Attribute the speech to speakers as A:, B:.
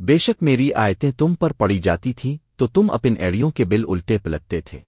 A: بے شک میری آیتیں تم پر پڑی جاتی تھیں تو تم اپن ایڑیوں کے بل الٹے پلٹتے تھے۔